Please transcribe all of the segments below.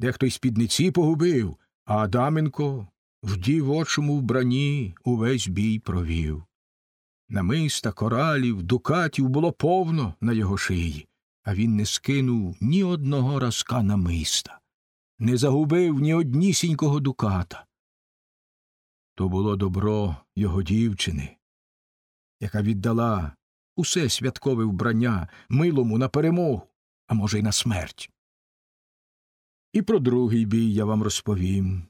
Дехто й спідниці погубив, а Адаменко в дівочому вбранні увесь бій провів. Намиста, коралів, дукатів було повно на його шиї, а він не скинув ні одного разка намиста, не загубив ні однісінького дуката. То було добро його дівчини, яка віддала усе святкове вбрання милому на перемогу, а може, й на смерть. І про другий бій я вам розповім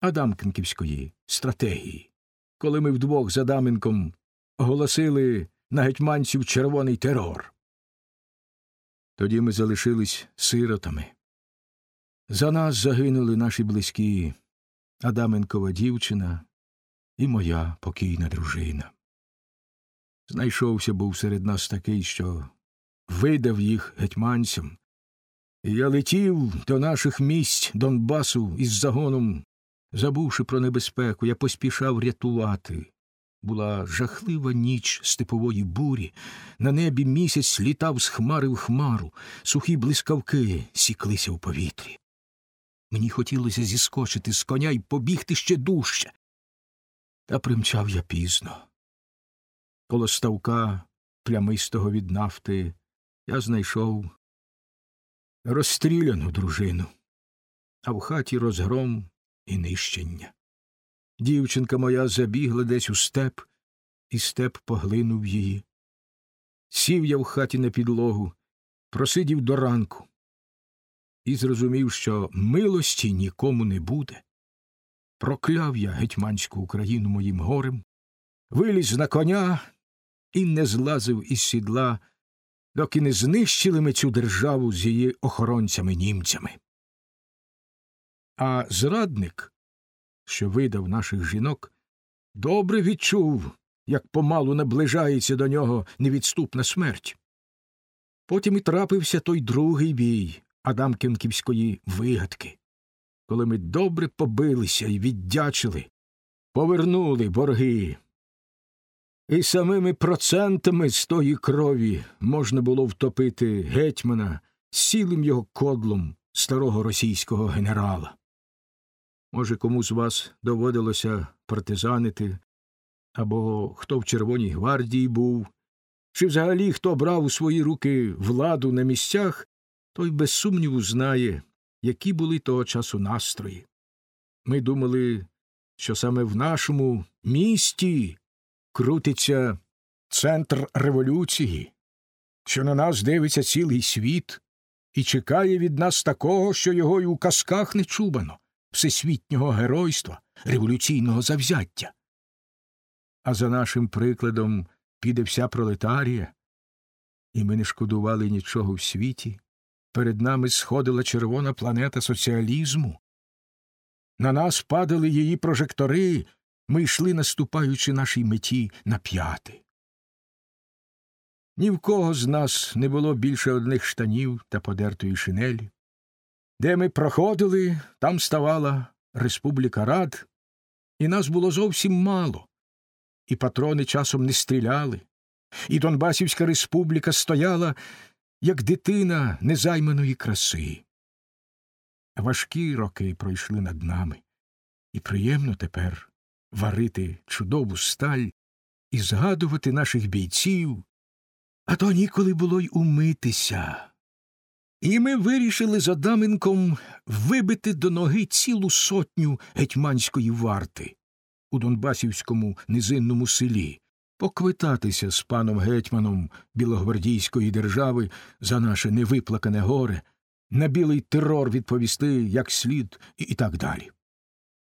Адамкинківської стратегії, коли ми вдвох з Адаменком оголосили на гетьманців червоний терор. Тоді ми залишились сиротами. За нас загинули наші близькі Адаменкова дівчина і моя покійна дружина. Знайшовся був серед нас такий, що видав їх гетьманцям. Я летів до наших місць Донбасу із загоном, забувши про небезпеку, я поспішав рятувати. Була жахлива ніч степової бурі, на небі місяць літав з хмари в хмару, сухі блискавки сіклися в повітрі. Мені хотілося зіскочити з коня і побігти ще дужче. Та примчав я пізно. Коло ставка, плямистого від нафти, я знайшов розстріляну дружину, а в хаті розгром і нищення. Дівчинка моя забігла десь у степ, і степ поглинув її. Сів я в хаті на підлогу, просидів до ранку і зрозумів, що милості нікому не буде. Прокляв я гетьманську Україну моїм горем, виліз на коня і не злазив із сідла, доки не знищили ми цю державу з її охоронцями німцями. А зрадник, що видав наших жінок, добре відчув, як помалу наближається до нього невідступна смерть. Потім і трапився той другий бій Адамкінківської вигадки, коли ми добре побилися і віддячили, повернули борги. І самими процентами з тої крові можна було втопити гетьмана цілим його кодлом старого російського генерала. Може, кому з вас доводилося партизанити, або хто в Червоній гвардії був, чи взагалі хто брав у свої руки владу на місцях, той без сумніву знає, які були того часу настрої. Ми думали, що саме в нашому місті крутиться центр революції, що на нас дивиться цілий світ і чекає від нас такого, що його й у казках не чубано, всесвітнього геройства, революційного завзяття. А за нашим прикладом піде вся пролетарія, і ми не шкодували нічого в світі. Перед нами сходила червона планета соціалізму. На нас падали її прожектори, ми йшли, наступаючи нашій меті на п'яти. Ні в кого з нас не було більше одних штанів та подертої шинелі. Де ми проходили, там ставала Республіка Рад, і нас було зовсім мало, і патрони часом не стріляли, і Донбасівська республіка стояла, як дитина незайманої краси. Важкі роки пройшли над нами, і приємно тепер варити чудову сталь і згадувати наших бійців, а то ніколи було й умитися. І ми вирішили з Адаменком вибити до ноги цілу сотню гетьманської варти у Донбасівському низинному селі, поквитатися з паном гетьманом Білогвардійської держави за наше невиплакане горе, на білий терор відповісти як слід і так далі.